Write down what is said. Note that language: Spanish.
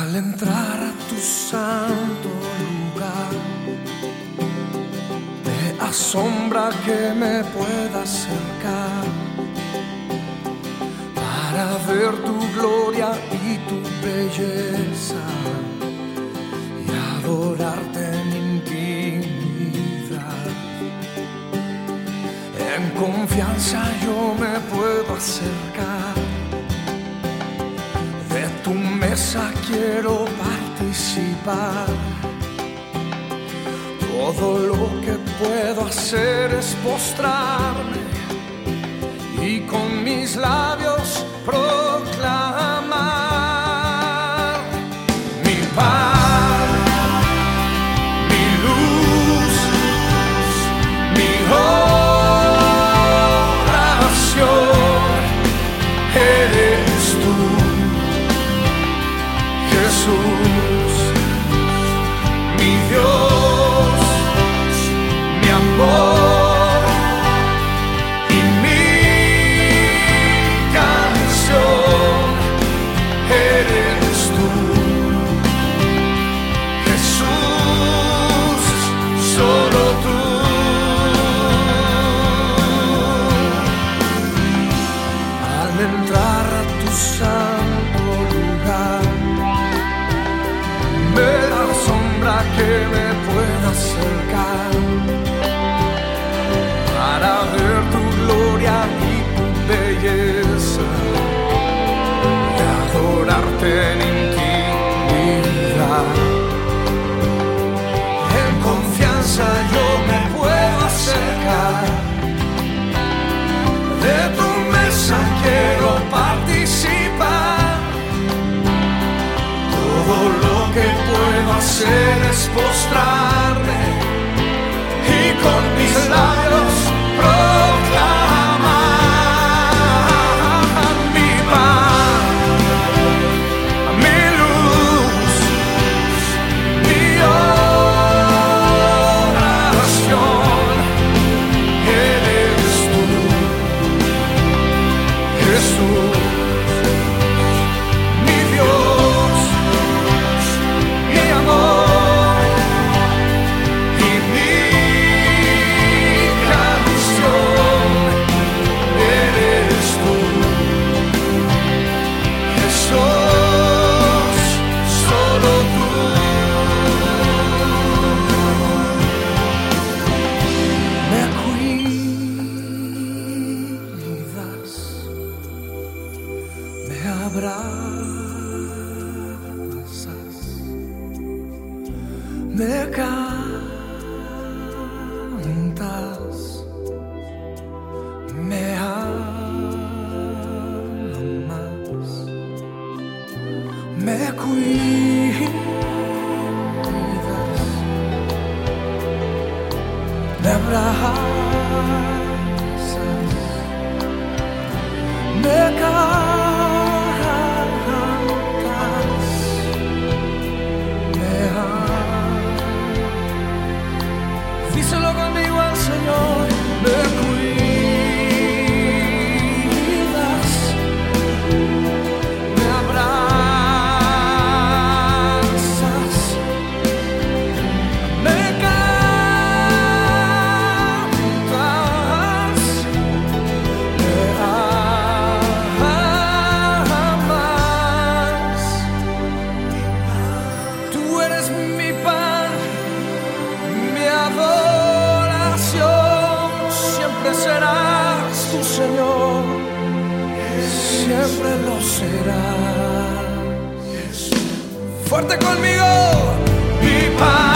Al entrar a tu santo lugar, me asombra que me pueda acercar para ver tu gloria y tu belleza y adorarte en intimidad. En confianza yo me puedo acercar quiero participar. Todo lo que puedo hacer es postrarme y con mis labios que me pueda acercar para ver tu gloria y tu belleza y adorarte en puedo hacer abrazas, me cantas, me amas, me cuidas, me abrazas Díselo conmigo Señor, siempre lo serás. Fuerte conmigo, mi pan.